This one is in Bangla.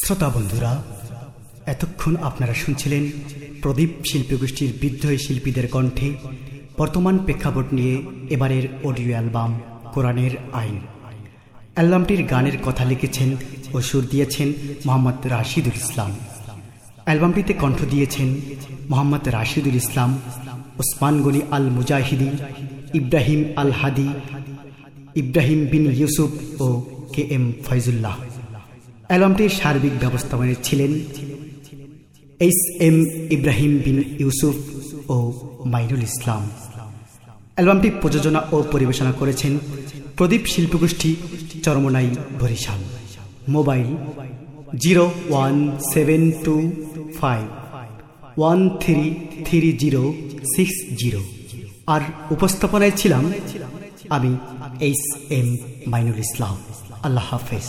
শ্রোতা বন্ধুরা, এতক্ষণ আপনারা শুনছিলেন প্রদীপ শিল্পী গোষ্ঠীর বিদ্রোহী শিল্পীদের কণ্ঠে বর্তমান প্রেক্ষাপট নিয়ে এবারের অডিও অ্যালবাম কোরআনের আইন। অ্যালবামটির গানের কথা লিখেছেন ও সুর দিয়েছেন মোহাম্মদ রাশিদুল ইসলাম। অ্যালবামটিতে কণ্ঠ দিয়েছেন মোহাম্মদ রাশিদুল ইসলাম, ওসমান গনি আল মুজাহিদি ইব্রাহিম আল হাদি ইব্রাহিম বিন ইউসুফ ও কে এম ফয়জুল্লাহ। অ্যালবামটির সার্বিক ব্যবস্থাপনায় ছিলেন এইচ এম ইব্রাহিম বিন ইউসুফ ও মাইনুল ইসলাম। অ্যালবামটি প্রযোজনা ও পরিবেশনা করেছেন Pradip শিল্পগোষ্ঠী Charmonai Barishal. Mobile zero one seven two five, one three three zero six zero. আর উপস্থাপনায় ছিলাম আমি এইচ এম মাইনুল ইসলাম। আল্লাহ হাফেজ।